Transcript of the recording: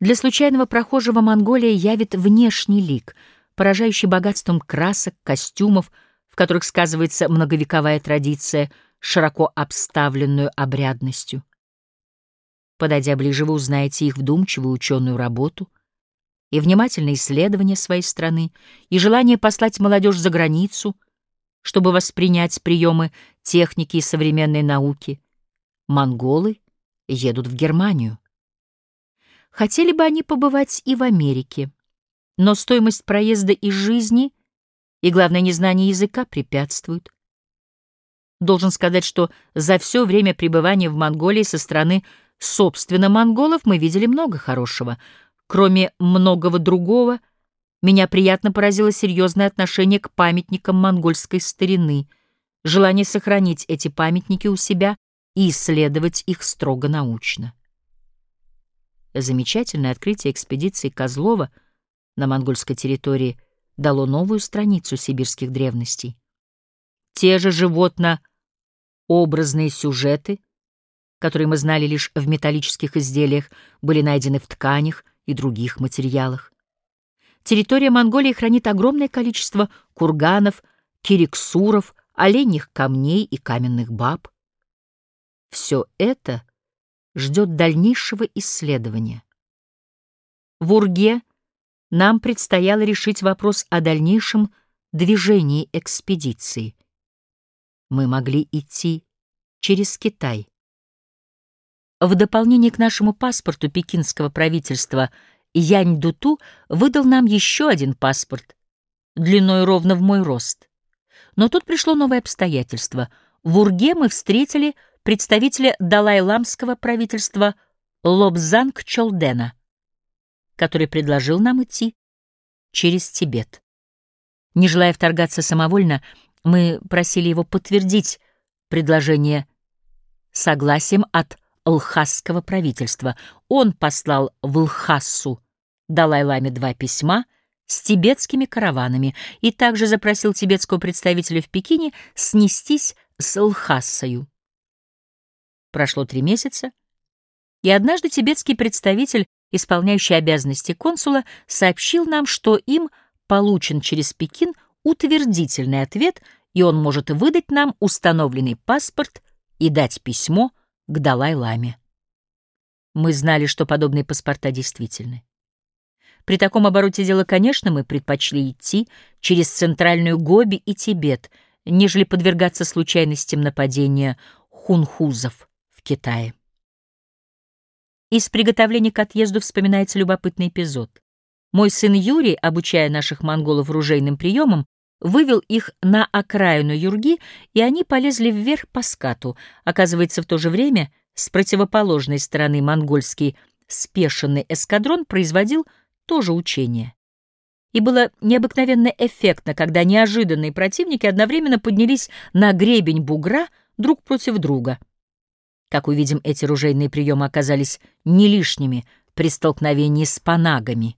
Для случайного прохожего Монголия явит внешний лик, поражающий богатством красок, костюмов, в которых сказывается многовековая традиция, широко обставленную обрядностью. Подойдя ближе, вы узнаете их вдумчивую ученую работу и внимательное исследование своей страны, и желание послать молодежь за границу, чтобы воспринять приемы техники и современной науки. Монголы едут в Германию. Хотели бы они побывать и в Америке, но стоимость проезда и жизни, и, главное, незнание языка препятствуют. Должен сказать, что за все время пребывания в Монголии со стороны Собственно, монголов мы видели много хорошего. Кроме многого другого, меня приятно поразило серьезное отношение к памятникам монгольской старины, желание сохранить эти памятники у себя и исследовать их строго научно. Замечательное открытие экспедиции Козлова на монгольской территории дало новую страницу сибирских древностей. Те же животно-образные сюжеты — которые мы знали лишь в металлических изделиях, были найдены в тканях и других материалах. Территория Монголии хранит огромное количество курганов, кириксуров, оленьих камней и каменных баб. Все это ждет дальнейшего исследования. В Урге нам предстояло решить вопрос о дальнейшем движении экспедиции. Мы могли идти через Китай. В дополнение к нашему паспорту пекинского правительства Янь Дуту выдал нам еще один паспорт, длиной ровно в мой рост. Но тут пришло новое обстоятельство. В Урге мы встретили представителя Далай-ламского правительства Лобзанг Чолдена, который предложил нам идти через Тибет. Не желая вторгаться самовольно, мы просили его подтвердить предложение согласием от лхасского правительства. Он послал в Лхассу Далай-Ламе два письма с тибетскими караванами и также запросил тибетского представителя в Пекине снестись с Лхассою. Прошло три месяца, и однажды тибетский представитель, исполняющий обязанности консула, сообщил нам, что им получен через Пекин утвердительный ответ, и он может выдать нам установленный паспорт и дать письмо к Далай-ламе. Мы знали, что подобные паспорта действительны. При таком обороте дела, конечно, мы предпочли идти через центральную Гоби и Тибет, нежели подвергаться случайностям нападения хунхузов Китае. Из приготовления к отъезду вспоминается любопытный эпизод. Мой сын Юрий, обучая наших монголов ружейным приемам, вывел их на окраину юрги, и они полезли вверх по скату. Оказывается, в то же время с противоположной стороны монгольский спешенный эскадрон производил тоже учение. И было необыкновенно эффектно, когда неожиданные противники одновременно поднялись на гребень бугра друг против друга. Как увидим, эти ружейные приемы оказались не лишними при столкновении с панагами.